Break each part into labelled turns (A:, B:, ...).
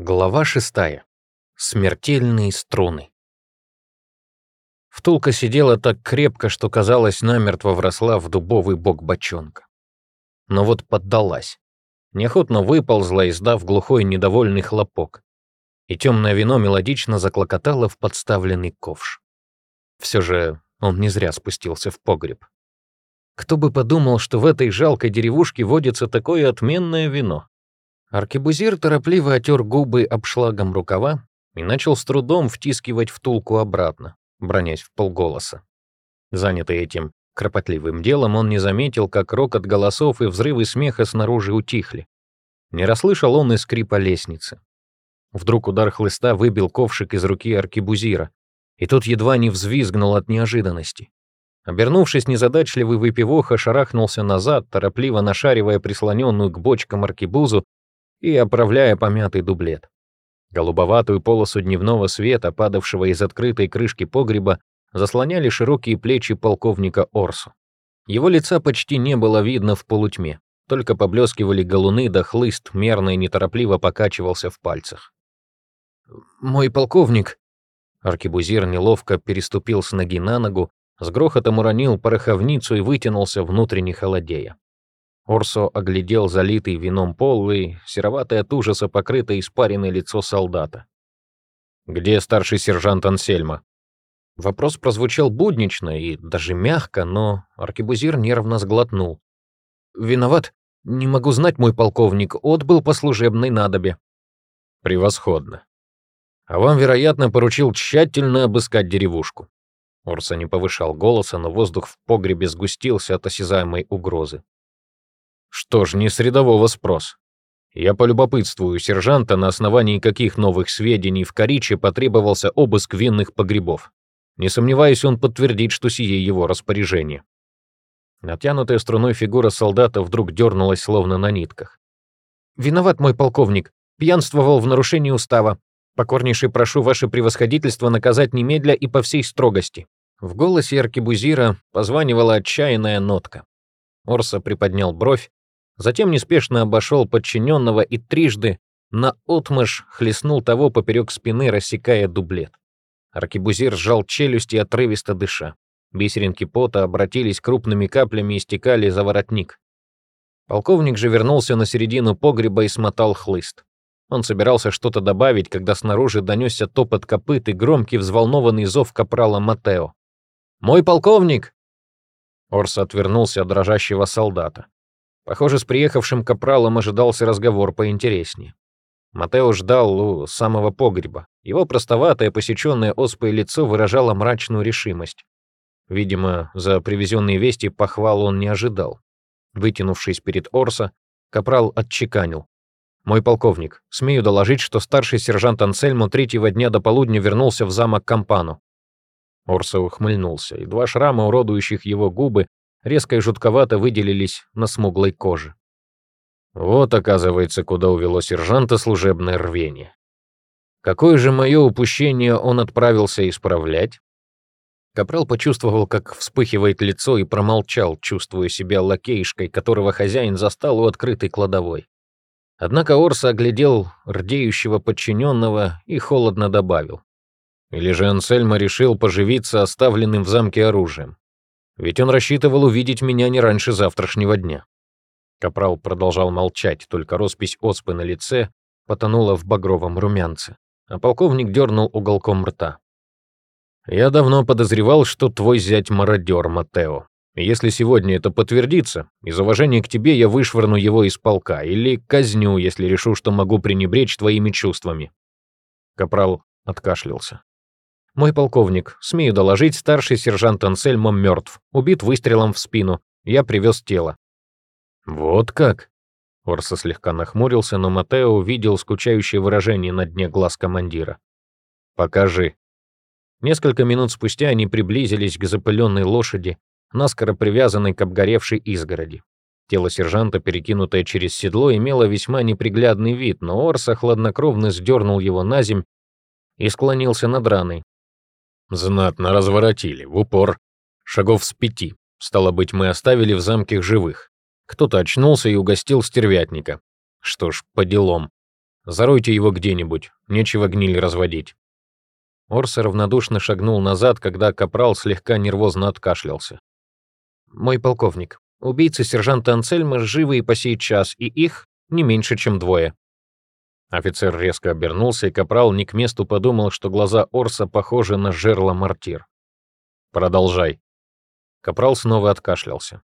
A: Глава шестая. Смертельные струны. Втулка сидела так крепко, что, казалось, намертво вросла в дубовый бок бочонка. Но вот поддалась. Неохотно выползла, издав глухой недовольный хлопок. И темное вино мелодично заклокотало в подставленный ковш. Все же он не зря спустился в погреб. Кто бы подумал, что в этой жалкой деревушке водится такое отменное вино. Аркебузир торопливо отер губы обшлагом рукава и начал с трудом втискивать втулку обратно, бронясь в полголоса. Занятый этим кропотливым делом, он не заметил, как рокот голосов и взрывы смеха снаружи утихли. Не расслышал он и скрипа лестницы. Вдруг удар хлыста выбил ковшик из руки аркебузира, и тот едва не взвизгнул от неожиданности. Обернувшись, незадачливый выпивоха шарахнулся назад, торопливо нашаривая прислоненную к бочкам аркебузу и оправляя помятый дублет. Голубоватую полосу дневного света, падавшего из открытой крышки погреба, заслоняли широкие плечи полковника Орсу. Его лица почти не было видно в полутьме, только поблескивали галуны, да хлыст мерно и неторопливо покачивался в пальцах. «Мой полковник...» Аркебузир неловко переступил с ноги на ногу, с грохотом уронил пороховницу и вытянулся внутренне холодея. Орсо оглядел залитый вином пол и сероватое от ужаса покрытое испаренное лицо солдата. «Где старший сержант Ансельма?» Вопрос прозвучал буднично и даже мягко, но аркебузир нервно сглотнул. «Виноват. Не могу знать, мой полковник. Отбыл по служебной надобе». «Превосходно. А вам, вероятно, поручил тщательно обыскать деревушку». Орса не повышал голоса, но воздух в погребе сгустился от осязаемой угрозы. Что ж, не с спрос. Я полюбопытствую сержанта, на основании каких новых сведений в Кориче потребовался обыск винных погребов. Не сомневаюсь, он подтвердит, что сие его распоряжение. Натянутая струной фигура солдата вдруг дернулась, словно на нитках. «Виноват мой полковник. Пьянствовал в нарушении устава. Покорнейше прошу ваше превосходительство наказать немедля и по всей строгости». В голосе аркебузира позванивала отчаянная нотка. Орса приподнял бровь, Затем неспешно обошел подчиненного и трижды на отмышь хлестнул того поперек спины, рассекая дублет. Аркебузир сжал челюсти, отрывисто дыша. Бисеринки пота обратились крупными каплями и стекали за воротник. Полковник же вернулся на середину погреба и смотал хлыст. Он собирался что-то добавить, когда снаружи донесся топот копыт и громкий взволнованный зов капрала Матео. «Мой полковник!» Орс отвернулся от дрожащего солдата. Похоже, с приехавшим капралом ожидался разговор поинтереснее. Матео ждал у самого погреба. Его простоватое, посеченное оспой лицо выражало мрачную решимость. Видимо, за привезенные вести похвал он не ожидал. Вытянувшись перед Орса, капрал отчеканил. «Мой полковник, смею доложить, что старший сержант Ансельмо третьего дня до полудня вернулся в замок Кампану». Орса ухмыльнулся, и два шрама, уродующих его губы, резко и жутковато выделились на смуглой коже. Вот, оказывается, куда увело сержанта служебное рвение. Какое же мое упущение он отправился исправлять? Капрал почувствовал, как вспыхивает лицо и промолчал, чувствуя себя лакейшкой, которого хозяин застал у открытой кладовой. Однако Орса оглядел рдеющего подчиненного и холодно добавил. Или же Ансельма решил поживиться оставленным в замке оружием. Ведь он рассчитывал увидеть меня не раньше завтрашнего дня. Капрал продолжал молчать, только роспись оспы на лице потонула в багровом румянце, а полковник дернул уголком рта. «Я давно подозревал, что твой зять мародер, Матео. если сегодня это подтвердится, из уважения к тебе я вышвырну его из полка или казню, если решу, что могу пренебречь твоими чувствами». Капрал откашлялся. «Мой полковник, смею доложить, старший сержант Ансельмо мертв, убит выстрелом в спину. Я привез тело». «Вот как?» Орса слегка нахмурился, но Матео увидел скучающее выражение на дне глаз командира. «Покажи». Несколько минут спустя они приблизились к запыленной лошади, наскоро привязанной к обгоревшей изгороди. Тело сержанта, перекинутое через седло, имело весьма неприглядный вид, но Орса хладнокровно сдернул его на земь и склонился над раной, Знатно разворотили, в упор. Шагов с пяти. Стало быть, мы оставили в замке живых. Кто-то очнулся и угостил стервятника. Что ж, по делам. Заройте его где-нибудь, нечего гниль разводить». Орса равнодушно шагнул назад, когда капрал слегка нервозно откашлялся. «Мой полковник, убийцы сержанта Анцельма живы и по сей час, и их не меньше, чем двое». Офицер резко обернулся, и капрал не к месту подумал, что глаза Орса похожи на жерла мортир. «Продолжай». Капрал снова откашлялся.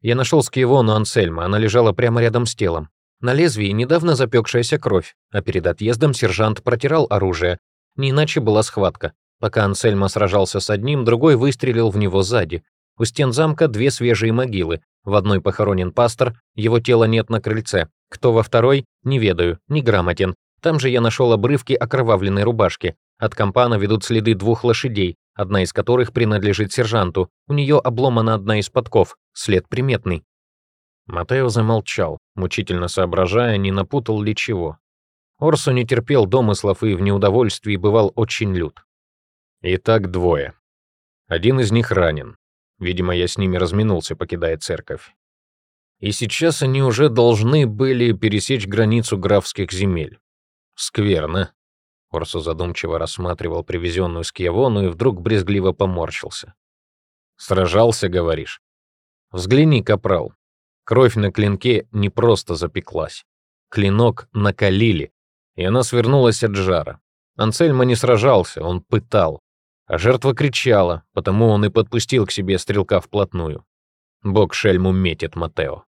A: Я нашел скивону Ансельма, она лежала прямо рядом с телом. На лезвии недавно запекшаяся кровь, а перед отъездом сержант протирал оружие. Не иначе была схватка. Пока Ансельма сражался с одним, другой выстрелил в него сзади. У стен замка две свежие могилы. В одной похоронен пастор, его тела нет на крыльце. Кто во второй, не ведаю, не грамотен. Там же я нашел обрывки окровавленной рубашки. От компана ведут следы двух лошадей, одна из которых принадлежит сержанту. У нее обломана одна из подков, след приметный. Матео замолчал, мучительно соображая, не напутал ли чего. Орсу не терпел домыслов и в неудовольствии бывал очень лют. Итак, двое. Один из них ранен. Видимо, я с ними разминулся, покидая церковь. И сейчас они уже должны были пересечь границу графских земель. Скверно. Орсу задумчиво рассматривал привезенную скьявону и вдруг брезгливо поморщился. «Сражался, говоришь?» «Взгляни, капрал, Кровь на клинке не просто запеклась. Клинок накалили, и она свернулась от жара. Ансельма не сражался, он пытал. А жертва кричала, потому он и подпустил к себе стрелка вплотную. Бог шельму метит Матео.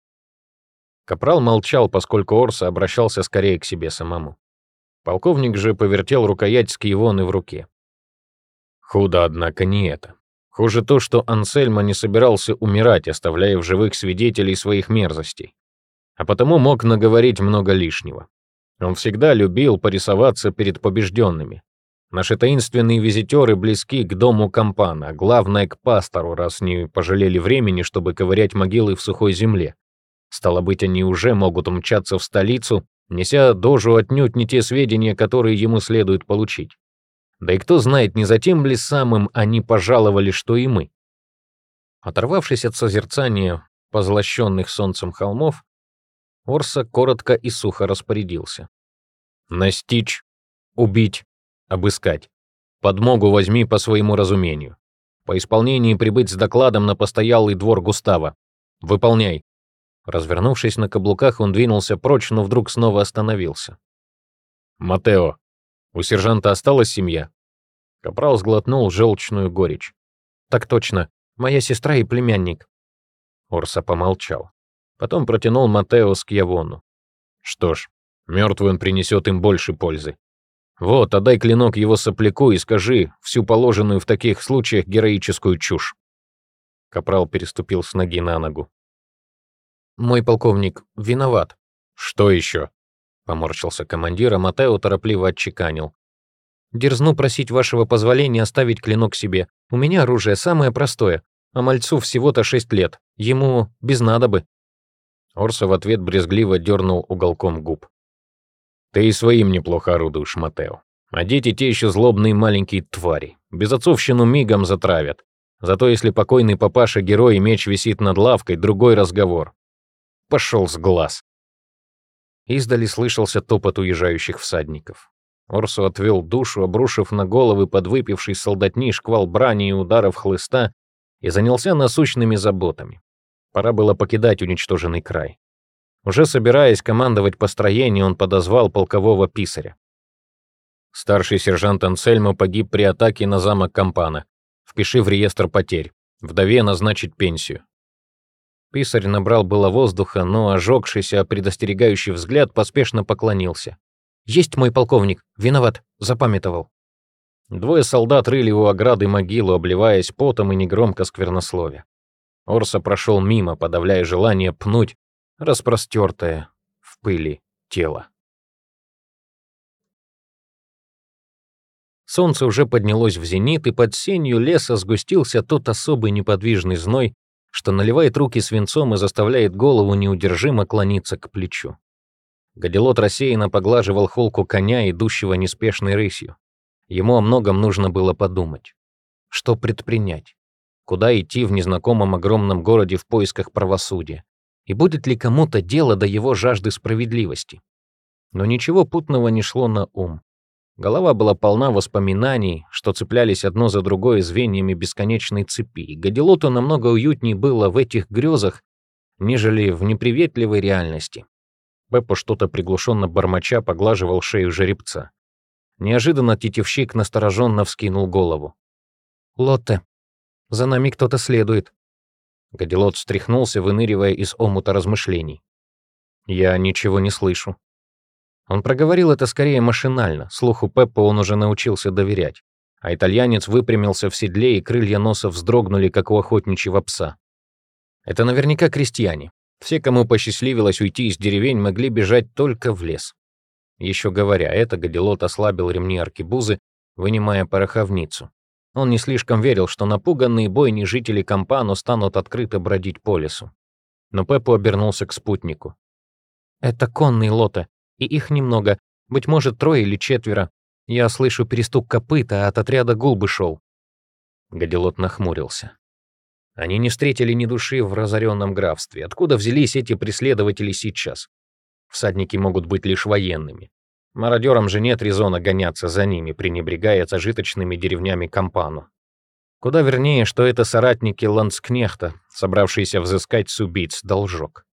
A: Капрал молчал, поскольку Орса обращался скорее к себе самому. Полковник же повертел рукоять с киевоны в руке. Худо, однако, не это. Хуже то, что Ансельма не собирался умирать, оставляя в живых свидетелей своих мерзостей. А потому мог наговорить много лишнего. Он всегда любил порисоваться перед побежденными. Наши таинственные визитеры близки к дому Кампана, главное к пастору, раз не пожалели времени, чтобы ковырять могилы в сухой земле. Стало быть, они уже могут умчаться в столицу, неся дожу отнюдь не те сведения, которые ему следует получить. Да и кто знает, не затем ли самым они пожаловали, что и мы. Оторвавшись от созерцания позлощенных солнцем холмов, Орса коротко и сухо распорядился. «Настичь, убить, обыскать. Подмогу возьми по своему разумению. По исполнении прибыть с докладом на постоялый двор Густава. Выполняй». Развернувшись на каблуках, он двинулся прочь, но вдруг снова остановился. «Матео, у сержанта осталась семья?» Капрал сглотнул желчную горечь. «Так точно. Моя сестра и племянник». Орса помолчал. Потом протянул Матео с Кьявону. «Что ж, мертвый он принесет им больше пользы. Вот, отдай клинок его сопляку и скажи всю положенную в таких случаях героическую чушь». Капрал переступил с ноги на ногу. «Мой полковник виноват». «Что еще?» — поморщился командир, а Матео торопливо отчеканил. Дерзну просить вашего позволения оставить клинок себе. У меня оружие самое простое, а мальцу всего-то шесть лет. Ему без надобы». Орса в ответ брезгливо дернул уголком губ. «Ты и своим неплохо орудуешь, Матео. А дети те еще злобные маленькие твари. Безотцовщину мигом затравят. Зато если покойный папаша герой и меч висит над лавкой, другой разговор. Пошел с глаз». Издали слышался топот уезжающих всадников. Орсу отвел душу, обрушив на головы подвыпивший солдатни шквал брани и ударов хлыста, и занялся насущными заботами. Пора было покидать уничтоженный край. Уже собираясь командовать построением, он подозвал полкового писаря. Старший сержант Ансельмо погиб при атаке на замок Кампана. Впиши в реестр потерь. Вдове назначить пенсию. Писарь набрал было воздуха, но ожегшийся предостерегающий взгляд поспешно поклонился. «Есть мой полковник. Виноват. Запамятовал». Двое солдат рыли у ограды могилу, обливаясь потом и негромко сквернословя. Орса прошел мимо, подавляя желание пнуть распростертое в пыли тело. Солнце уже поднялось в зенит, и под сенью леса сгустился тот особый неподвижный зной, что наливает руки свинцом и заставляет голову неудержимо клониться к плечу. Гадилот рассеянно поглаживал холку коня, идущего неспешной рысью. Ему о многом нужно было подумать. Что предпринять? Куда идти в незнакомом огромном городе в поисках правосудия? И будет ли кому-то дело до его жажды справедливости? Но ничего путного не шло на ум. Голова была полна воспоминаний, что цеплялись одно за другое звеньями бесконечной цепи. И Гадилоту намного уютнее было в этих грезах, нежели в неприветливой реальности. Пеппо что-то приглушенно бормоча поглаживал шею жеребца. Неожиданно тетивщик настороженно вскинул голову. «Лотте, за нами кто-то следует». Гадилот встряхнулся, выныривая из омута размышлений. «Я ничего не слышу». Он проговорил это скорее машинально, слуху Пеппо он уже научился доверять. А итальянец выпрямился в седле, и крылья носа вздрогнули, как у охотничьего пса. Это наверняка крестьяне. Все, кому посчастливилось уйти из деревень, могли бежать только в лес. Еще говоря это, Гадилот ослабил ремни аркебузы, вынимая пороховницу. Он не слишком верил, что напуганные бойни жители Кампану станут открыто бродить по лесу. Но Пеппо обернулся к спутнику. «Это конные лоты, и их немного, быть может, трое или четверо. Я слышу перестук копыта, от отряда гул бы шел». Гадилот нахмурился. Они не встретили ни души в разоренном графстве. Откуда взялись эти преследователи сейчас? Всадники могут быть лишь военными. Мародерам же нет резона гоняться за ними, пренебрегая зажиточными деревнями Кампану. Куда вернее, что это соратники Ланскнехта, собравшиеся взыскать с убийц должок.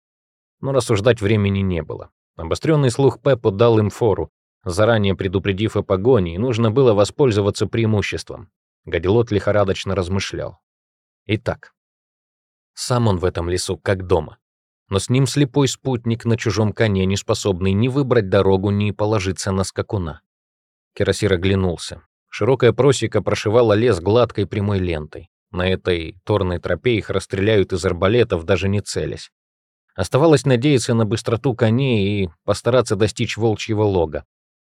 A: Но рассуждать времени не было. Обостренный слух Пеппо дал им фору, заранее предупредив о погоне, и нужно было воспользоваться преимуществом. Гадилот лихорадочно размышлял. Итак, сам он в этом лесу как дома. Но с ним слепой спутник на чужом коне, не способный ни выбрать дорогу, ни положиться на скакуна. Кирасир оглянулся. Широкая просека прошивала лес гладкой прямой лентой. На этой торной тропе их расстреляют из арбалетов, даже не целясь. Оставалось надеяться на быстроту коней и постараться достичь волчьего лога.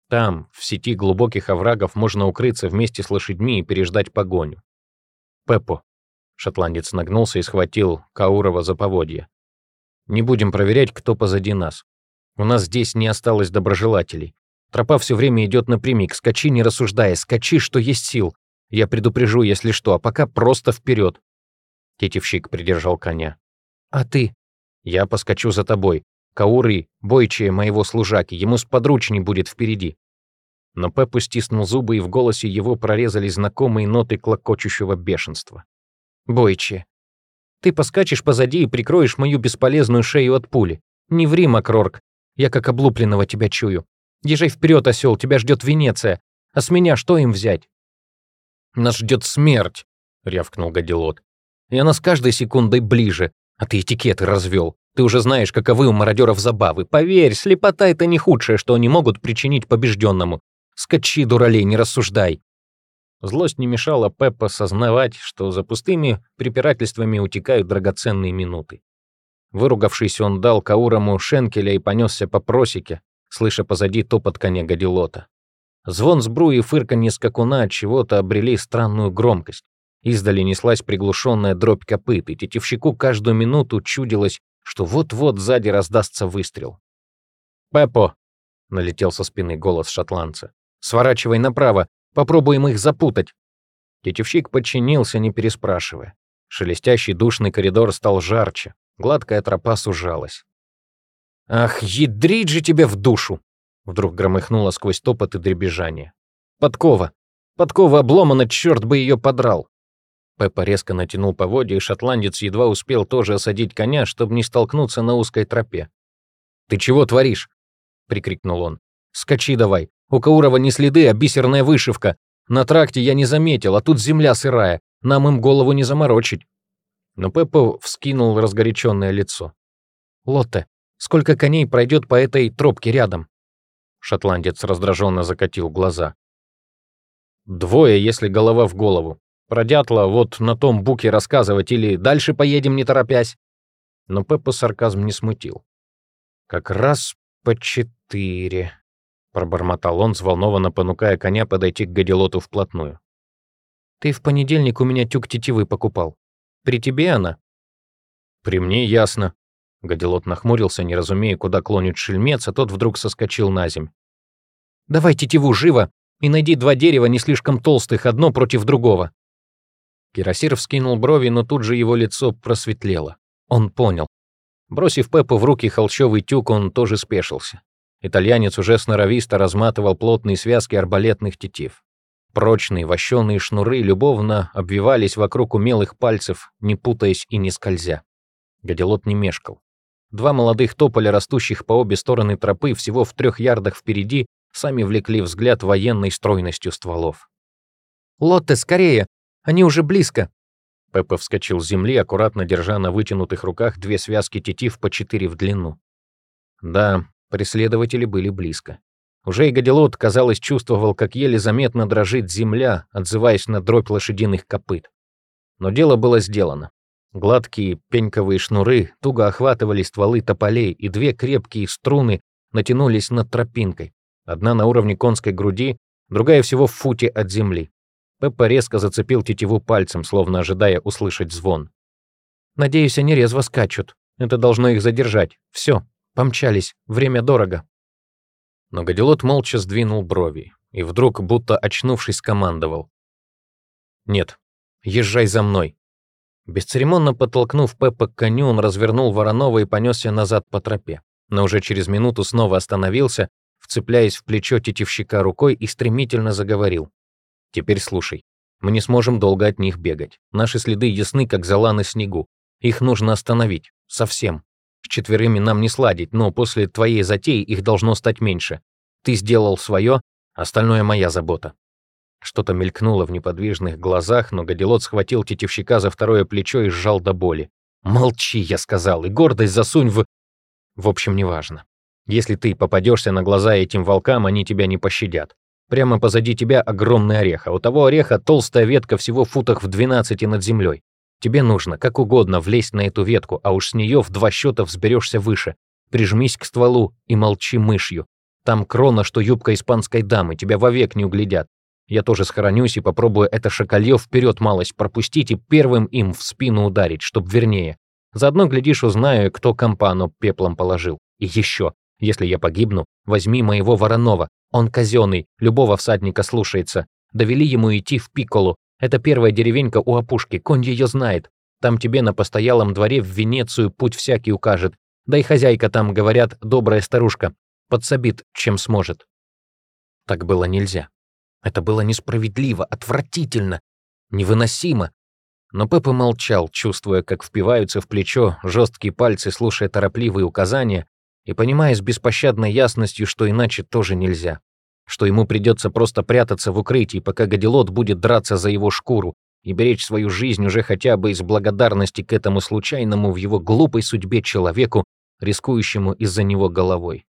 A: Там, в сети глубоких оврагов, можно укрыться вместе с лошадьми и переждать погоню. Пеппо, Шотландец нагнулся и схватил Каурова за поводья. «Не будем проверять, кто позади нас. У нас здесь не осталось доброжелателей. Тропа все время идет напрямик. Скачи, не рассуждая. Скачи, что есть сил. Я предупрежу, если что, а пока просто вперед. Тетевщик придержал коня. «А ты?» «Я поскочу за тобой. Кауры, бойчие моего служаки, ему сподручней будет впереди». Но Пеппу стиснул зубы, и в голосе его прорезались знакомые ноты клокочущего бешенства. Бойче. Ты поскачешь позади и прикроешь мою бесполезную шею от пули. Не ври, Макрорк. Я как облупленного тебя чую. Езжай вперед, осел, тебя ждет Венеция. А с меня что им взять? Нас ждет смерть, рявкнул Гадилот. И она с каждой секундой ближе. А ты этикеты развел. Ты уже знаешь, каковы у мародеров забавы. Поверь, слепота — это не худшее, что они могут причинить побежденному. Скачи, дуралей, не рассуждай. Злость не мешала Пеппа сознавать, что за пустыми препирательствами утекают драгоценные минуты. Выругавшись, он дал Каурому шенкеля и понесся по просеке, слыша позади топот коня Гадилота. Звон сбруи и фырканье скакуна от чего-то обрели странную громкость. Издали неслась приглушенная дробь копыт, и тетивщику каждую минуту чудилось, что вот-вот сзади раздастся выстрел. «Пеппо!» — налетел со спины голос шотландца. «Сворачивай направо, Попробуем их запутать». Тетевщик подчинился, не переспрашивая. Шелестящий душный коридор стал жарче, гладкая тропа сужалась. «Ах, ядрить же тебе в душу!» Вдруг громыхнуло сквозь топот и дребезжание. «Подкова! Подкова обломана, черт бы ее подрал!» Пеппа резко натянул поводья, и шотландец едва успел тоже осадить коня, чтобы не столкнуться на узкой тропе. «Ты чего творишь?» — прикрикнул он. «Скачи давай, у Каурова не следы, а бисерная вышивка. На тракте я не заметил, а тут земля сырая. Нам им голову не заморочить». Но Пеппо вскинул разгоряченное лицо. «Лотте, сколько коней пройдет по этой тропке рядом?» Шотландец раздраженно закатил глаза. «Двое, если голова в голову. Про дятла вот на том буке рассказывать или дальше поедем, не торопясь». Но Пеппо сарказм не смутил. «Как раз по четыре», пробормотал он, взволнованно понукая коня подойти к Гадилоту вплотную. «Ты в понедельник у меня тюк тетивы покупал. При тебе она?» «При мне ясно». Гадилот нахмурился, не разумея, куда клонит шельмец, а тот вдруг соскочил на земь. «Давай тетиву живо и найди два дерева не слишком толстых, одно против другого». Кирасир вскинул брови, но тут же его лицо просветлело. Он понял. Бросив Пеппу в руки холщовый тюк, он тоже спешился. Итальянец уже сноровисто разматывал плотные связки арбалетных тетив. Прочные вощеные шнуры любовно обвивались вокруг умелых пальцев, не путаясь и не скользя. Гадилот не мешкал. Два молодых тополя, растущих по обе стороны тропы, всего в трех ярдах впереди, сами влекли взгляд военной стройностью стволов.
B: «Лотте, скорее! Они уже близко!»
A: Пеппа вскочил с земли, аккуратно держа на вытянутых руках две связки тетив по четыре в длину. Да, преследователи были близко. Уже и Гадилот, казалось, чувствовал, как еле заметно дрожит земля, отзываясь на дробь лошадиных копыт. Но дело было сделано. Гладкие пеньковые шнуры туго охватывали стволы тополей, и две крепкие струны натянулись над тропинкой. Одна на уровне конской груди, другая всего в футе от земли. Пеппа резко зацепил тетиву пальцем, словно ожидая услышать звон.
B: «Надеюсь, они резво скачут. Это должно их задержать. Все, помчались. Время дорого».
A: Но Гадилот молча сдвинул брови и вдруг, будто очнувшись, скомандовал. «Нет, езжай за мной». Бесцеремонно подтолкнув Пеппа к коню, он развернул Воронова и понесся назад по тропе. Но уже через минуту снова остановился, вцепляясь в плечо тетивщика рукой и стремительно заговорил. Теперь слушай. Мы не сможем долго от них бегать. Наши следы ясны, как зола на снегу. Их нужно остановить. Совсем. С четверыми нам не сладить, но после твоей затеи их должно стать меньше. Ты сделал свое, остальное моя забота. Что-то мелькнуло в неподвижных глазах, но Гадилот схватил тетивщика за второе плечо и сжал до боли. «Молчи», — я сказал, — «и гордость засунь в...» В общем, неважно. Если ты попадешься на глаза этим волкам, они тебя не пощадят. Прямо позади тебя огромный орех, а у того ореха толстая ветка всего в футах в 12 над землей. Тебе нужно, как угодно, влезть на эту ветку, а уж с нее в два счета взберешься выше. Прижмись к стволу и молчи мышью. Там крона, что юбка испанской дамы, тебя вовек не углядят. Я тоже схоронюсь и попробую это шакалье вперед малость пропустить и первым им в спину ударить, чтоб вернее. Заодно, глядишь, узнаю, кто компану пеплом положил. И еще, если я погибну, возьми моего Воронова, он казенный, любого всадника слушается. Довели ему идти в Пикколу. Это первая деревенька у опушки, конь ее знает. Там тебе на постоялом дворе в Венецию путь всякий укажет. Да и хозяйка там, говорят, добрая старушка. Подсобит, чем сможет. Так было нельзя. Это было несправедливо, отвратительно, невыносимо. Но Пеппа молчал, чувствуя, как впиваются в плечо жесткие пальцы, слушая торопливые указания, и понимая с беспощадной ясностью, что иначе тоже нельзя. Что ему придется просто прятаться в укрытии, пока Гадилот будет драться за его шкуру и беречь свою жизнь уже хотя бы из благодарности к этому случайному в его глупой судьбе человеку, рискующему из-за него головой.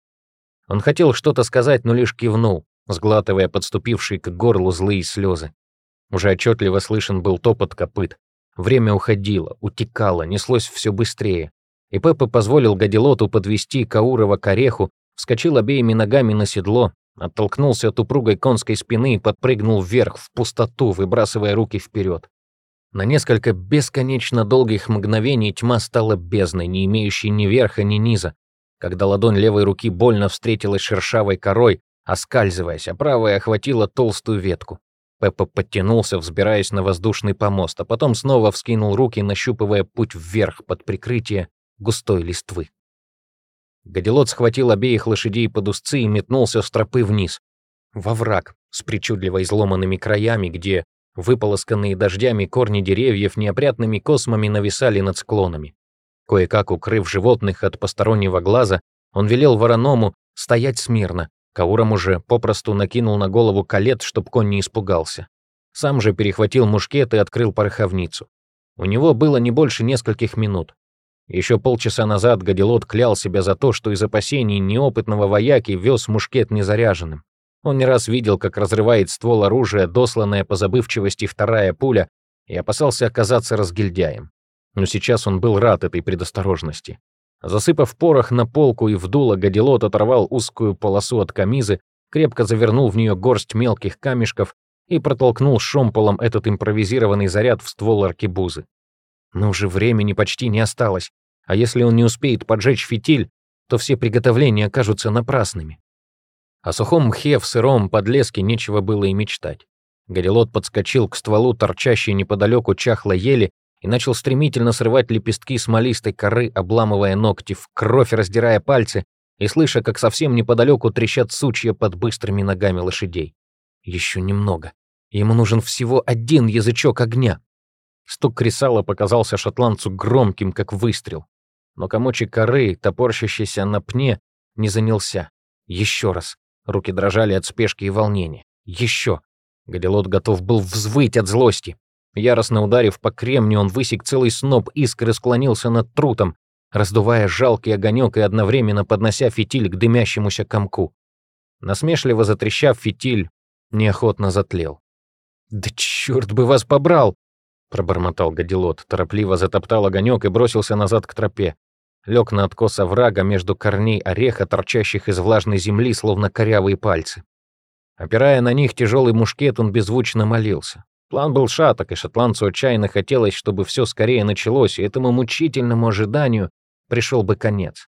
A: Он хотел что-то сказать, но лишь кивнул, сглатывая подступившие к горлу злые слезы. Уже отчетливо слышен был топот копыт. Время уходило, утекало, неслось все быстрее. И Пеппа позволил Гадилоту подвести Каурова к ореху, вскочил обеими ногами на седло, оттолкнулся от упругой конской спины и подпрыгнул вверх, в пустоту, выбрасывая руки вперед. На несколько бесконечно долгих мгновений тьма стала бездной, не имеющей ни верха, ни низа. Когда ладонь левой руки больно встретилась шершавой корой, оскальзываясь, а правая охватила толстую ветку. Пеппа подтянулся, взбираясь на воздушный помост, а потом снова вскинул руки, нащупывая путь вверх под прикрытие густой листвы. Гадилот схватил обеих лошадей под узцы и метнулся с тропы вниз, во враг с причудливо изломанными краями, где выполосканные дождями корни деревьев неопрятными космами нависали над склонами. Кое-как укрыв животных от постороннего глаза, он велел вороному стоять смирно. Кауром уже попросту накинул на голову колет, чтоб конь не испугался. Сам же перехватил мушкет и открыл пороховницу. У него было не больше нескольких минут. Еще полчаса назад Гадилот клял себя за то, что из опасений неопытного вояки вез мушкет незаряженным. Он не раз видел, как разрывает ствол оружия, досланная по забывчивости вторая пуля, и опасался оказаться разгильдяем. Но сейчас он был рад этой предосторожности. Засыпав порох на полку и вдуло, Гадилот оторвал узкую полосу от камизы, крепко завернул в нее горсть мелких камешков и протолкнул шомполом этот импровизированный заряд в ствол аркебузы. Но уже времени почти не осталось. А если он не успеет поджечь фитиль, то все приготовления окажутся напрасными. О сухом мхе в сыром подлеске нечего было и мечтать. Горелот подскочил к стволу торчащей неподалеку чахлой ели и начал стремительно срывать лепестки смолистой коры, обламывая ногти, в кровь раздирая пальцы, и слыша, как совсем неподалеку трещат сучья под быстрыми ногами лошадей. Еще немного. Ему нужен всего один язычок огня. Стук кресала показался шотландцу громким, как выстрел. Но комочек коры, топорщащийся на пне, не занялся. Еще раз. Руки дрожали от спешки и волнения. Еще. Гадилот готов был взвыть от злости. Яростно ударив по кремню, он высек целый сноп искр и склонился над трутом, раздувая жалкий огонек и одновременно поднося фитиль к дымящемуся комку. Насмешливо затрещав, фитиль неохотно затлел. «Да черт бы вас побрал!» — пробормотал Гадилот, торопливо затоптал огонек и бросился назад к тропе. Лег на откос оврага между корней ореха, торчащих из влажной земли, словно корявые пальцы. Опирая на них тяжелый мушкет, он беззвучно молился. План был шаток, и шотландцу отчаянно хотелось, чтобы все скорее началось, и этому мучительному ожиданию пришел бы конец.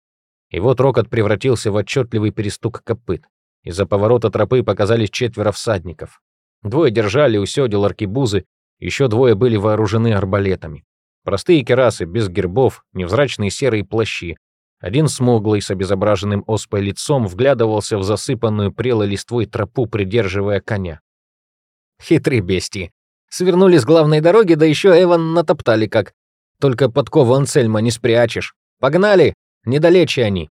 A: И вот рокот превратился в отчетливый перестук копыт. Из-за поворота тропы показались четверо всадников. Двое держали у сёдел аркебузы, еще двое были вооружены арбалетами. Простые керасы, без гербов, невзрачные серые плащи. Один смуглый, с обезображенным оспой лицом, вглядывался в засыпанную прелой листвой тропу, придерживая коня. Хитрые бестии. Свернули с главной дороги, да еще Эван натоптали как. Только подкову Ансельма не спрячешь. Погнали! Недалече они.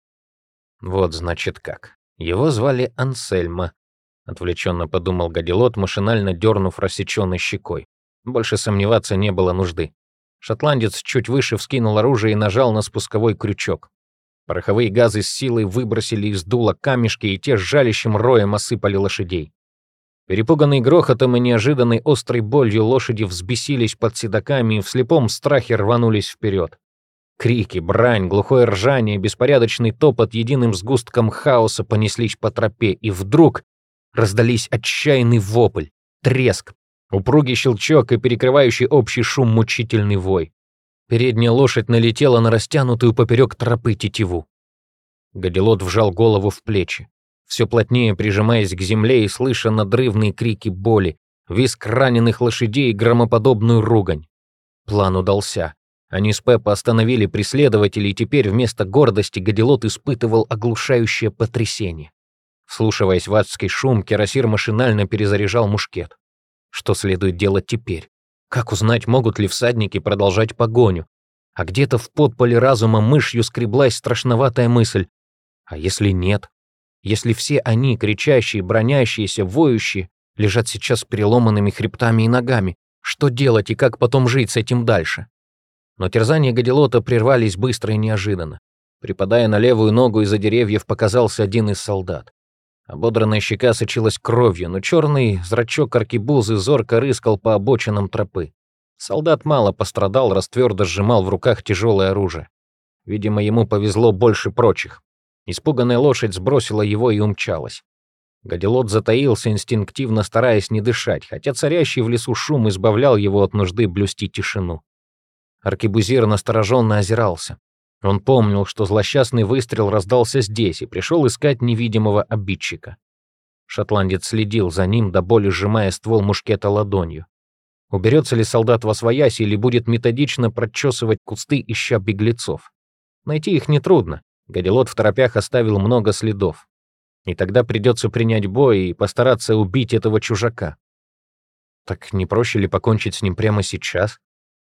A: Вот значит как. Его звали Ансельма. Отвлеченно подумал Гадилот, машинально дернув рассеченной щекой. Больше сомневаться не было нужды. Шотландец чуть выше вскинул оружие и нажал на спусковой крючок. Пороховые газы с силой выбросили из дула камешки, и те с жалящим роем осыпали лошадей. Перепуганные грохотом и неожиданной острой болью лошади взбесились под седоками и в слепом страхе рванулись вперед. Крики, брань, глухое ржание, беспорядочный топот единым сгустком хаоса понеслись по тропе, и вдруг раздались отчаянный вопль, треск, Упругий щелчок и перекрывающий общий шум мучительный вой. Передняя лошадь налетела на растянутую поперек тропы тетиву. Гадилот вжал голову в плечи, все плотнее прижимаясь к земле и слыша надрывные крики боли, визг раненых лошадей и громоподобную ругань. План удался. Они с Пеппа остановили преследователей, и теперь вместо гордости Гадилот испытывал оглушающее потрясение. Вслушиваясь в адский шум, Керосир машинально перезаряжал мушкет. Что следует делать теперь? Как узнать, могут ли всадники продолжать погоню? А где-то в подполе разума мышью скреблась страшноватая мысль. А если нет? Если все они, кричащие, бронящиеся, воющие, лежат сейчас с переломанными хребтами и ногами, что делать и как потом жить с этим дальше? Но терзания Гадилота прервались быстро и неожиданно. Припадая на левую ногу из-за деревьев, показался один из солдат. Ободранная щека сочилась кровью, но черный зрачок аркебузы зорко рыскал по обочинам тропы. Солдат мало пострадал, раствердо сжимал в руках тяжелое оружие. Видимо, ему повезло больше прочих. Испуганная лошадь сбросила его и умчалась. Гадилот затаился, инстинктивно стараясь не дышать, хотя царящий в лесу шум избавлял его от нужды блюсти тишину. Аркебузир настороженно озирался. Он помнил, что злосчастный выстрел раздался здесь и пришел искать невидимого обидчика. Шотландец следил за ним, до боли сжимая ствол мушкета ладонью. Уберется ли солдат во своясь или будет методично прочесывать кусты, ища беглецов? Найти их нетрудно. Гадилот в торопях оставил много следов. И тогда придется принять бой и постараться убить этого чужака. Так не проще ли покончить с ним прямо сейчас?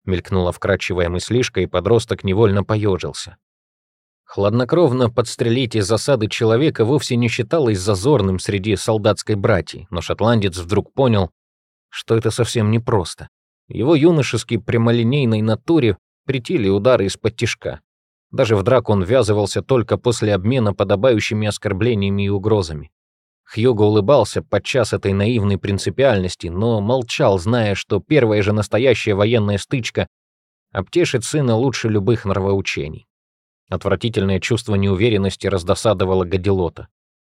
A: Мелькнула вкрадчивая мыслишка, и подросток невольно поежился. Хладнокровно подстрелить из засады человека вовсе не считалось зазорным среди солдатской братьи, но шотландец вдруг понял, что это совсем непросто. Его юношеской прямолинейной натуре притили удары из-под тишка. Даже в драку он ввязывался только после обмена подобающими оскорблениями и угрозами. Хьюго улыбался подчас этой наивной принципиальности, но молчал, зная, что первая же настоящая военная стычка обтешит сына лучше любых нравоучений. Отвратительное чувство неуверенности раздосадовало Гадилота.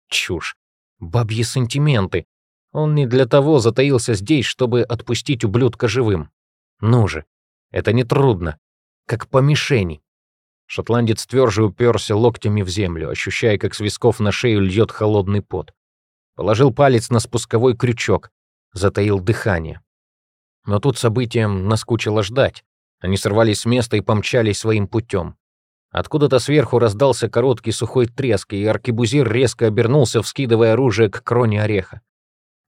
A: Чушь. Бабьи сантименты. Он не для того затаился здесь, чтобы отпустить ублюдка живым. Ну же, это не трудно, как по мишени. Шотландец тверже уперся локтями в землю, ощущая, как с висков на шею льет холодный пот. Положил палец на спусковой крючок, затаил дыхание. Но тут событиям наскучило ждать. Они сорвались с места и помчались своим путем. Откуда-то сверху раздался короткий сухой треск, и аркебузир резко обернулся, вскидывая оружие к кроне ореха.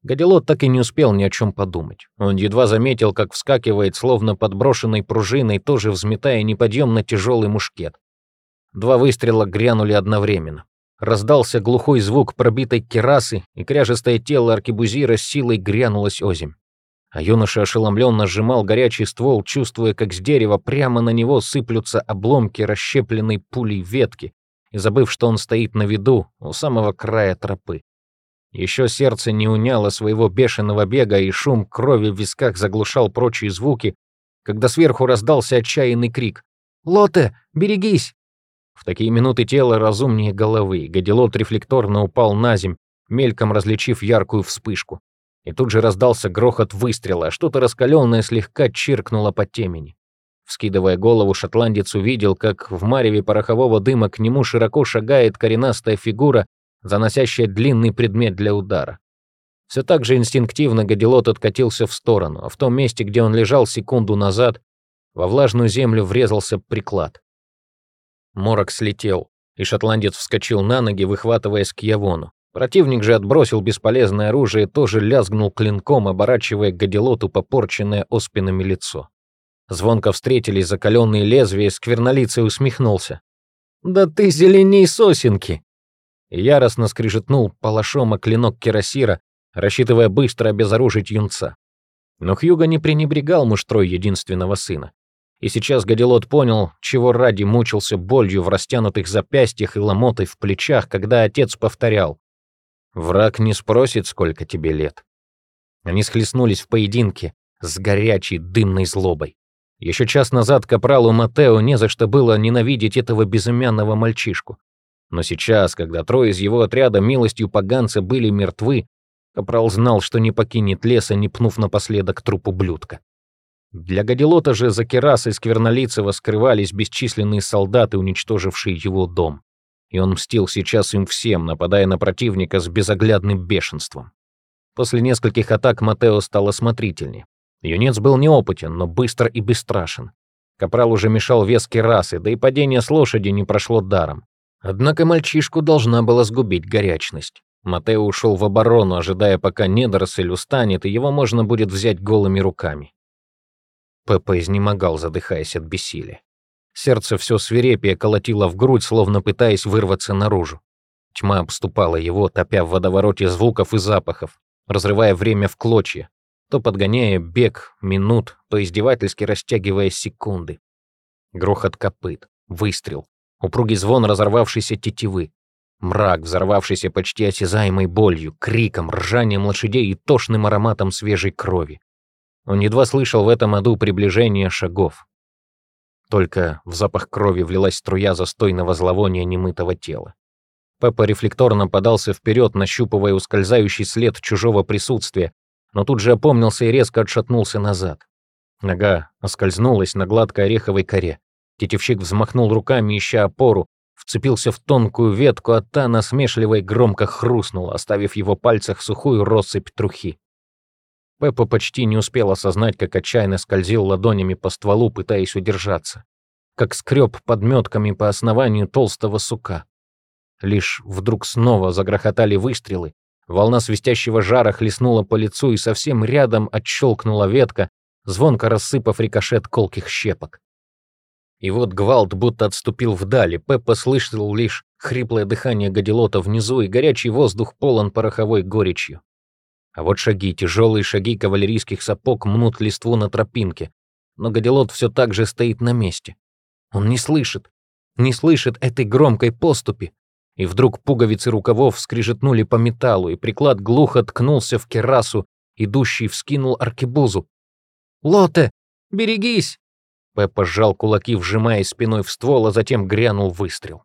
A: Гадилот так и не успел ни о чем подумать. Он едва заметил, как вскакивает, словно подброшенной пружиной, тоже взметая неподъемно тяжелый мушкет. Два выстрела грянули одновременно. Раздался глухой звук пробитой керасы, и кряжестое тело аркебузира с силой грянулось озимь. А юноша ошеломленно сжимал горячий ствол, чувствуя, как с дерева прямо на него сыплются обломки расщепленной пулей ветки, и забыв, что он стоит на виду у самого края тропы. Еще сердце не уняло своего бешеного бега, и шум крови в висках заглушал прочие звуки, когда сверху раздался отчаянный крик. «Лоте, берегись!» В такие минуты тело разумнее головы, Гадилот рефлекторно упал на земь, мельком различив яркую вспышку. И тут же раздался грохот выстрела, что-то раскаленное слегка чиркнуло по темени. Вскидывая голову, шотландец увидел, как в мареве порохового дыма к нему широко шагает коренастая фигура заносящая длинный предмет для удара. Все так же инстинктивно Гадилот откатился в сторону, а в том месте, где он лежал секунду назад, во влажную землю врезался приклад. Морок слетел, и шотландец вскочил на ноги, выхватываясь к Явону. Противник же отбросил бесполезное оружие и тоже лязгнул клинком, оборачивая к Гадилоту попорченное оспинами лицо. Звонко встретились закаленные лезвия, сквернолицый усмехнулся. «Да ты зеленей сосенки!» яростно скрижетнул палашом о клинок кирасира, рассчитывая быстро обезоружить юнца. Но Хьюго не пренебрегал муштрой единственного сына. И сейчас Гадилот понял, чего ради мучился болью в растянутых запястьях и ломотой в плечах, когда отец повторял «Враг не спросит, сколько тебе лет». Они схлестнулись в поединке с горячей дымной злобой. Еще час назад капралу Матео не за что было ненавидеть этого безымянного мальчишку. Но сейчас, когда трое из его отряда милостью поганца были мертвы, Капрал знал, что не покинет леса, не пнув напоследок труп ублюдка. Для Гадилота же за керасой Сквернолицева скрывались бесчисленные солдаты, уничтожившие его дом. И он мстил сейчас им всем, нападая на противника с безоглядным бешенством. После нескольких атак Матео стал осмотрительнее. Юнец был неопытен, но быстр и бесстрашен. Капрал уже мешал вес керасы, да и падение с лошади не прошло даром. Однако мальчишку должна была сгубить горячность. Матео ушел в оборону, ожидая, пока недоросль устанет, и его можно будет взять голыми руками. Пеппа изнемогал, задыхаясь от бессилия. Сердце все свирепее колотило в грудь, словно пытаясь вырваться наружу. Тьма обступала его, топя в водовороте звуков и запахов, разрывая время в клочья, то подгоняя бег минут, то издевательски растягивая секунды. Грохот копыт, выстрел, упругий звон разорвавшейся тетивы, мрак, взорвавшийся почти осязаемой болью, криком, ржанием лошадей и тошным ароматом свежей крови. Он едва слышал в этом аду приближение шагов. Только в запах крови влилась струя застойного зловония немытого тела. Пеппа рефлекторно подался вперед, нащупывая ускользающий след чужого присутствия, но тут же опомнился и резко отшатнулся назад. Нога оскользнулась на гладкой ореховой коре. Тетевщик взмахнул руками, ища опору, вцепился в тонкую ветку, а та насмешливо и громко хрустнула, оставив его пальцах сухую россыпь трухи. Пеппа почти не успел осознать, как отчаянно скользил ладонями по стволу, пытаясь удержаться. Как скреб подметками по основанию толстого сука. Лишь вдруг снова загрохотали выстрелы, волна свистящего жара хлестнула по лицу и совсем рядом отщелкнула ветка, звонко рассыпав рикошет колких щепок. И вот гвалт будто отступил вдали, Пеппа слышал лишь хриплое дыхание гадилота внизу, и горячий воздух полон пороховой горечью. А вот шаги, тяжелые шаги кавалерийских сапог мнут листву на тропинке, но гадилот все так же стоит на месте. Он не слышит, не слышит этой громкой поступи. И вдруг пуговицы рукавов скрижетнули по металлу, и приклад глухо ткнулся в керасу, идущий вскинул аркебузу. «Лоте, берегись!» Пеппа сжал кулаки, вжимая спиной в ствол, а затем грянул выстрел.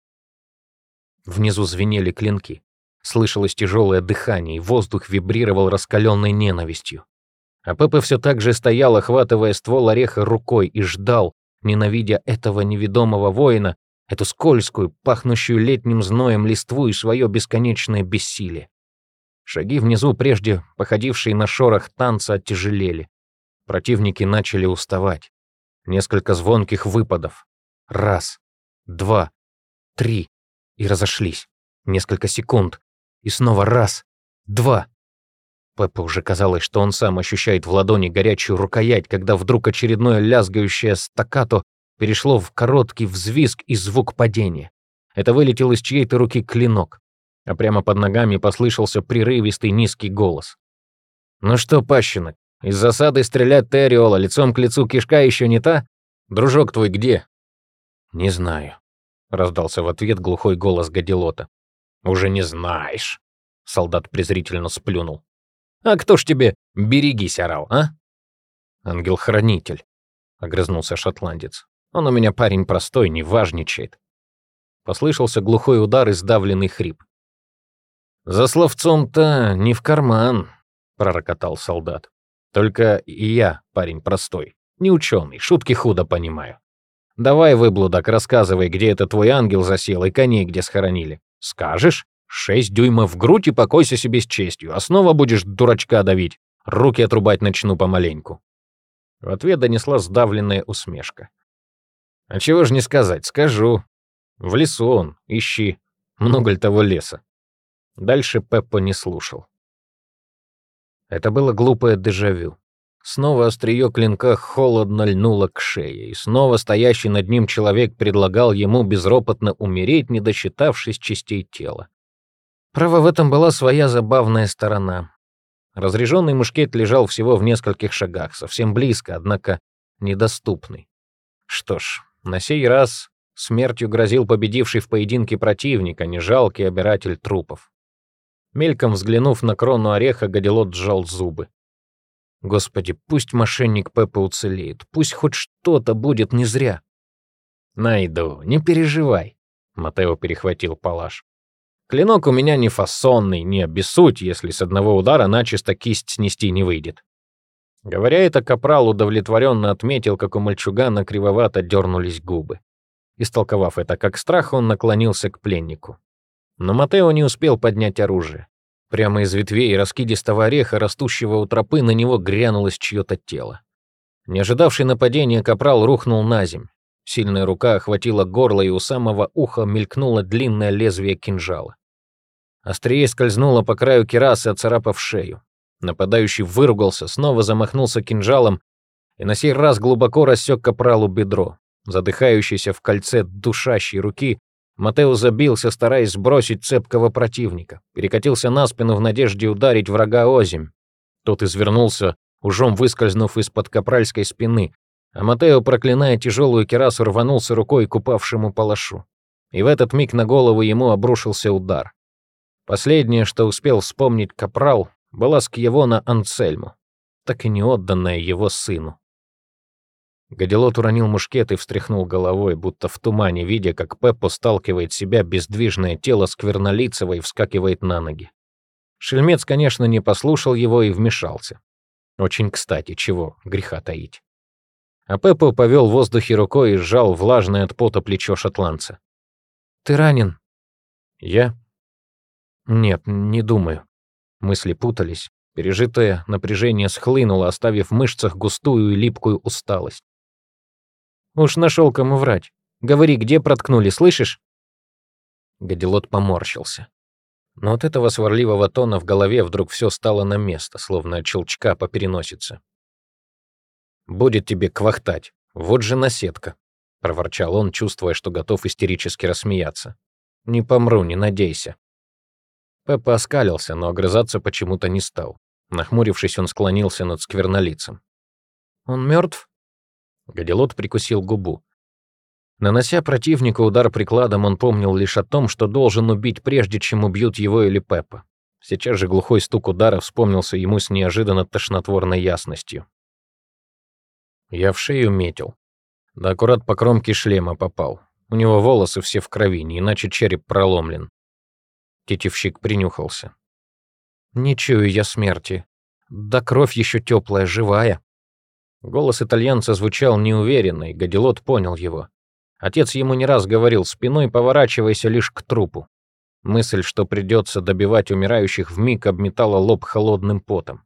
A: Внизу звенели клинки. Слышалось тяжелое дыхание, и воздух вибрировал раскаленной ненавистью. А Пеппа все так же стоял, охватывая ствол ореха рукой, и ждал, ненавидя этого неведомого воина, эту скользкую, пахнущую летним зноем листву и свое бесконечное бессилие. Шаги внизу, прежде походившие на шорох танца, оттяжелели. Противники начали уставать. Несколько звонких выпадов. Раз.
B: два, три, и разошлись. Несколько секунд, и снова раз, два. Пеппа уже казалось, что он сам ощущает в ладони горячую рукоять, когда вдруг очередное лязгающее стаккато перешло в короткий взвизг и звук падения. Это вылетел из чьей-то руки клинок, а прямо под ногами послышался прерывистый низкий голос. «Ну что, пащенок, из засады стрелять ты, Ореола, лицом к лицу кишка еще не та? Дружок твой где?» «Не знаю», — раздался в ответ глухой голос Гадилота. «Уже не знаешь», — солдат презрительно сплюнул. «А кто ж тебе «берегись» орал, а?» «Ангел-хранитель», — огрызнулся шотландец. «Он у меня парень простой, не важничает». Послышался глухой удар и сдавленный хрип. «За словцом-то не в карман», — пророкотал солдат. «Только и я парень простой, не ученый, шутки худо понимаю. Давай, выблудок, рассказывай, где это твой ангел засел и коней где схоронили. Скажешь? Шесть дюймов в грудь и покойся себе с честью, а снова будешь дурачка давить. Руки отрубать начну помаленьку». В ответ донесла сдавленная усмешка. «А чего ж не сказать, скажу. В лесу он, ищи. Много ли того леса?» Дальше Пеппа не слушал. Это было глупое дежавю. Снова острие клинка холодно льнуло к шее, и снова стоящий над ним человек предлагал ему безропотно умереть, не досчитавшись частей тела. Право в этом была своя забавная сторона. Разряженный мушкет лежал всего в нескольких шагах, совсем близко, однако недоступный. Что ж, на сей раз смертью грозил победивший в поединке противник, а не жалкий обиратель трупов. Мельком взглянув на крону ореха, Гадилот сжал зубы. Господи, пусть мошенник Пеппа уцелеет, пусть хоть что-то будет не зря. Найду, не переживай, Матео перехватил палаш. Клинок у меня не фасонный, не обессудь, если с одного удара начисто кисть снести не выйдет. Говоря это, Капрал удовлетворенно отметил, как у мальчугана кривовато дернулись губы. Истолковав это как страх, он наклонился к пленнику. Но Матео не успел поднять оружие. Прямо из ветвей раскидистого ореха, растущего у тропы, на него грянулось чье-то тело. Не ожидавший нападения капрал рухнул на земь. Сильная рука охватила горло, и у самого уха мелькнуло длинное лезвие кинжала. Острие скользнуло по краю кирасы, оцарапав шею. Нападающий выругался, снова замахнулся кинжалом и на сей раз глубоко рассек капралу бедро. Задыхающийся в кольце душащей руки, Матео забился, стараясь сбросить цепкого противника. Перекатился на спину в надежде ударить врага озимь. Тот извернулся, ужом выскользнув из-под капральской спины, а Матео, проклиная тяжелую керасу, рванулся рукой к упавшему палашу. И в этот миг на голову ему обрушился удар. Последнее, что успел вспомнить капрал, была Скьевона Анцельму, так и не отданная его сыну. Гадилот уронил мушкет и встряхнул головой, будто в тумане, видя, как Пеппо сталкивает себя бездвижное тело сквернолицего и вскакивает на ноги. Шельмец, конечно, не послушал его и вмешался. Очень кстати, чего греха таить. А Пеппо повел в воздухе рукой и сжал влажное от пота плечо шотландца. «Ты ранен?» «Я?» «Нет, не думаю». Мысли путались. Пережитое напряжение схлынуло, оставив в мышцах густую и липкую усталость. Уж нашел кому врать. Говори, где проткнули, слышишь?» Гадилот поморщился. Но от этого сварливого тона в голове вдруг все стало на место, словно от щелчка по. «Будет тебе квахтать. Вот же наседка», — проворчал он, чувствуя, что готов истерически рассмеяться. «Не помру, не надейся». Пеппа оскалился, но огрызаться почему-то не стал. Нахмурившись, он склонился над сквернолицем. «Он мертв? Гадилот прикусил губу. Нанося противнику удар прикладом, он помнил лишь о том, что должен убить прежде, чем убьют его или Пеппа. Сейчас же глухой стук удара вспомнился ему с неожиданно тошнотворной ясностью. Я в шею метил. Да аккурат по кромке шлема попал. У него волосы все в крови, не иначе череп проломлен. Тетевщик принюхался. «Не чую я смерти. Да кровь еще теплая, живая». Голос итальянца звучал неуверенно, и Гадилот понял его. Отец ему не раз говорил, спиной поворачивайся лишь к трупу. Мысль, что придется добивать умирающих, вмиг обметала лоб холодным потом.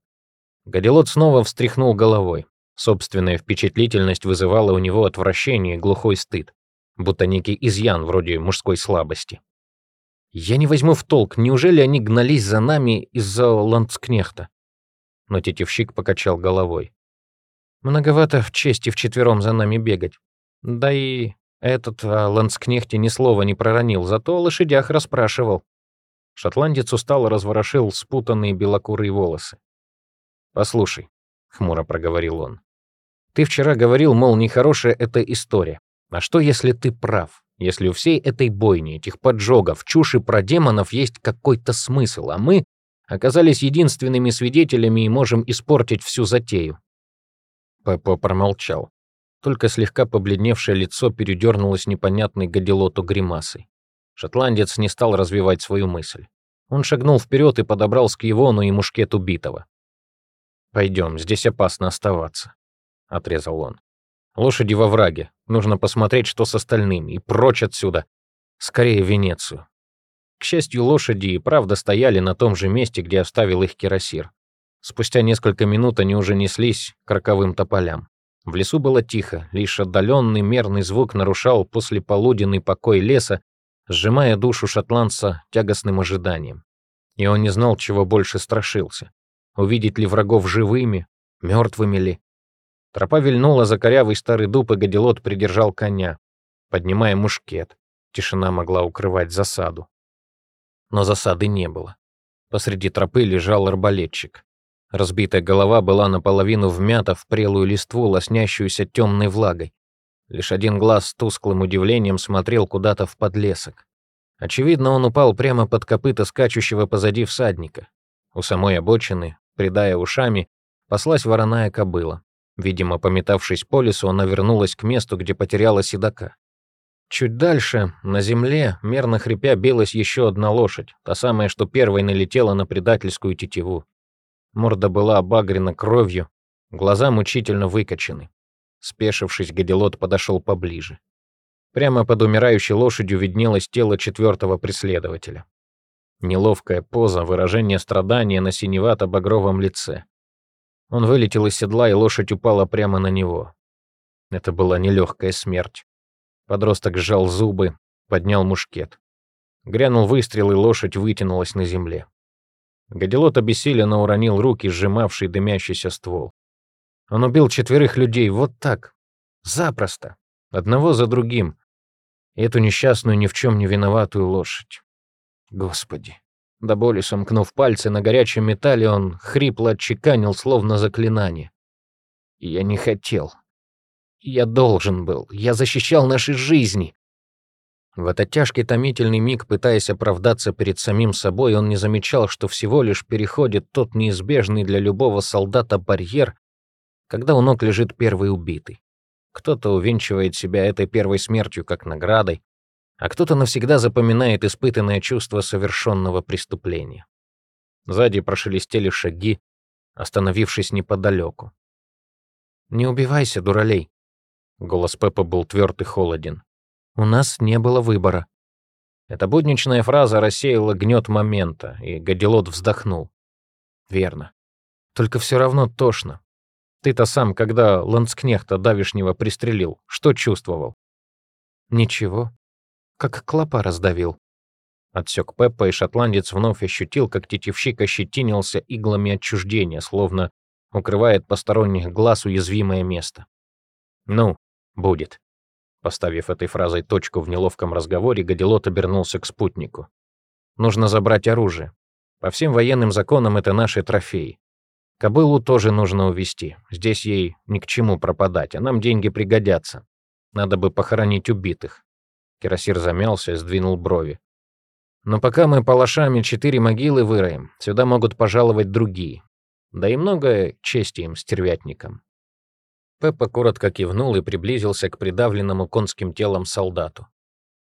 B: Гадилот снова встряхнул головой. Собственная впечатлительность вызывала у него отвращение и глухой стыд.
A: будто некий изъян вроде мужской слабости. Я не возьму в толк, неужели они гнались за нами из-за ландскнехта? Но тетевщик покачал головой. Многовато в чести вчетвером за нами бегать. Да и этот о ландскнехте ни слова не проронил, зато о лошадях расспрашивал. Шотландец устало разворошил спутанные белокурые волосы. «Послушай», — хмуро проговорил он, — «ты вчера говорил, мол, нехорошая эта история. А что, если ты прав? Если у всей этой бойни, этих поджогов, чуши про демонов есть какой-то смысл, а мы оказались единственными свидетелями и можем испортить всю затею?» Пеппо промолчал. Только слегка побледневшее лицо передернулось непонятной гадилоту гримасой. Шотландец не стал развивать свою мысль. Он шагнул вперед и подобрал скивону и мушкет убитого. «Пойдем, здесь опасно оставаться», — отрезал он. «Лошади во враге. Нужно посмотреть, что с остальными. И прочь отсюда. Скорее в Венецию». К счастью, лошади и правда стояли на том же месте, где оставил их кирасир. Спустя несколько минут они уже неслись к роковым тополям. В лесу было тихо, лишь отдаленный мерный звук нарушал послеполуденный покой леса, сжимая душу шотландца тягостным ожиданием. И он не знал, чего больше страшился. Увидеть ли врагов живыми, мертвыми ли. Тропа вильнула за корявый старый дуб, и Гадилот придержал коня, поднимая мушкет. Тишина могла укрывать засаду. Но засады не было. Посреди тропы лежал арбалетчик. Разбитая голова была наполовину вмята в прелую листву, лоснящуюся темной влагой. Лишь один глаз с тусклым удивлением смотрел куда-то в подлесок. Очевидно, он упал прямо под копыта скачущего позади всадника. У самой обочины, придая ушами, паслась вороная кобыла. Видимо, пометавшись по лесу, она вернулась к месту, где потеряла седока. Чуть дальше, на земле, мерно хрипя, билась еще одна лошадь, та самая, что первой налетела на предательскую тетиву. Морда была обагрена кровью, глаза мучительно выкочены. Спешившись, Гадилот подошел поближе. Прямо под умирающей лошадью виднелось тело четвертого преследователя. Неловкая поза, выражение страдания на синевато-багровом лице. Он вылетел из седла, и лошадь упала прямо на него. Это была нелегкая смерть. Подросток сжал зубы, поднял мушкет. Грянул выстрел, и лошадь вытянулась на земле. Гадилот обессиленно уронил руки, сжимавший дымящийся ствол. Он убил четверых людей вот так, запросто, одного за другим. И эту несчастную ни в чем не виноватую лошадь. Господи. До боли сомкнув пальцы на горячем металле, он хрипло отчеканил, словно заклинание. Я не хотел. Я должен был. Я защищал наши жизни. В этот тяжкий томительный миг, пытаясь оправдаться перед самим собой, он не замечал, что всего лишь переходит тот неизбежный для любого солдата барьер, когда у ног лежит первый убитый. Кто-то увенчивает себя этой первой смертью как наградой, а кто-то навсегда запоминает испытанное чувство совершенного преступления. Сзади прошелестели шаги, остановившись неподалеку. «Не убивайся, дуралей!» Голос Пеппа был тверд и холоден. «У нас не было выбора». Эта будничная фраза рассеяла гнет момента, и Гадилот вздохнул. «Верно. Только все равно тошно. Ты-то сам, когда ланскнехта давишнего пристрелил, что чувствовал? Ничего. Как клопа раздавил. Отсек Пеппа, и шотландец вновь ощутил, как тетивщик ощетинился иглами отчуждения, словно укрывает посторонних глаз уязвимое место. «Ну, будет». Поставив этой фразой точку в неловком разговоре, Гадилот обернулся к спутнику. «Нужно забрать оружие. По всем военным законам это наши трофеи. Кобылу тоже нужно увести. Здесь ей ни к чему пропадать, а нам деньги пригодятся. Надо бы похоронить убитых. Кирасир замялся и сдвинул брови. Но пока мы палашами четыре могилы выроем, сюда могут пожаловать другие. Да и много чести им, стервятникам. Пеппа коротко кивнул и приблизился к придавленному конским телом солдату.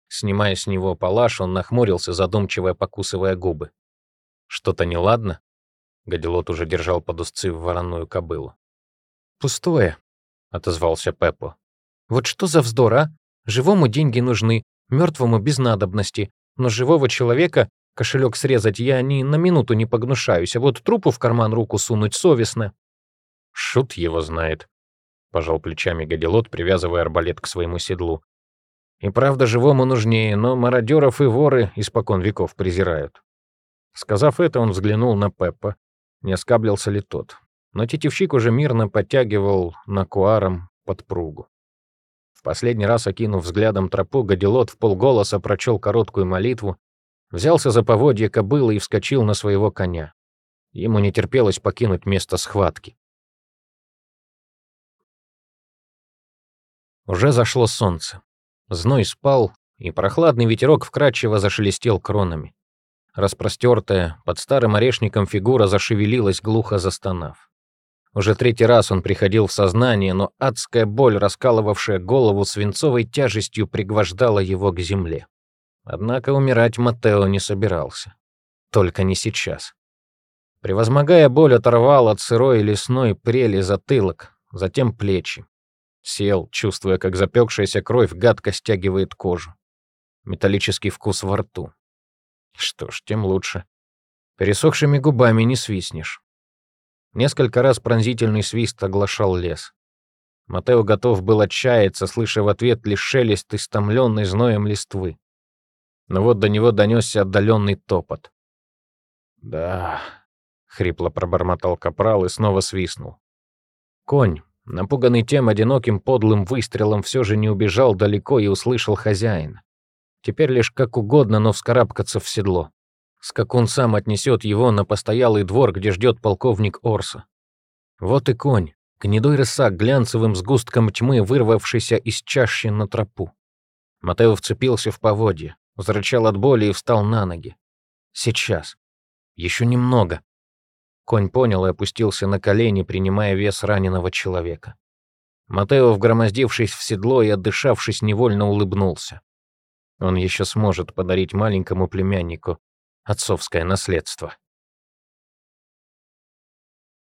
A: Снимая с него палаш, он нахмурился, задумчиво покусывая губы. Что-то неладно? Гадилот уже держал под узцы вороную кобылу. «Пустое», — отозвался Пеппо. «Вот что за вздор, а? Живому деньги нужны, мертвому без надобности, но живого человека кошелек срезать я ни на минуту не погнушаюсь, а вот трупу в карман руку сунуть совестно». «Шут его знает», — пожал плечами Гадилот, привязывая арбалет к своему седлу. И правда, живому нужнее, но мародеров и воры испокон веков презирают. Сказав это, он взглянул на Пеппа, не оскаблился ли тот. Но тетивщик уже мирно подтягивал на куаром подпругу. В последний раз, окинув взглядом тропу, Гадилот в полголоса прочел короткую молитву, взялся за поводье кобылы и вскочил на своего коня. Ему не терпелось покинуть место схватки. Уже зашло солнце. Зной спал, и прохладный ветерок вкрадчиво зашелестел кронами. Распростертая под старым орешником фигура зашевелилась, глухо застонав. Уже третий раз он приходил в сознание, но адская боль, раскалывавшая голову свинцовой тяжестью, пригвождала его к земле. Однако умирать Матео не собирался. Только не сейчас. Превозмогая боль, оторвал от сырой лесной прели затылок, затем плечи. Сел, чувствуя, как запекшаяся кровь гадко стягивает кожу. Металлический вкус во рту. Что ж, тем лучше. Пересохшими губами не свистнешь. Несколько раз пронзительный свист оглашал лес. Матео готов был отчаяться, слыша в ответ лишь шелест истомленной зноем листвы. Но вот до него донесся отдаленный топот. «Да», — хрипло пробормотал капрал и снова свистнул. Конь, напуганный тем одиноким подлым выстрелом, все же не убежал далеко и услышал хозяина. Теперь лишь как угодно, но вскарабкаться в седло. Скакун сам отнесет его на постоялый двор, где ждет полковник Орса. Вот и конь, гнедой рысак, глянцевым сгустком тьмы, вырвавшийся из чащи на тропу. Матео вцепился в поводье, зарычал от боли и встал на ноги. Сейчас. Еще немного. Конь понял и опустился на колени, принимая вес раненого человека. Матео, вгромоздившись в седло и отдышавшись, невольно улыбнулся. Он еще сможет подарить маленькому племяннику отцовское наследство.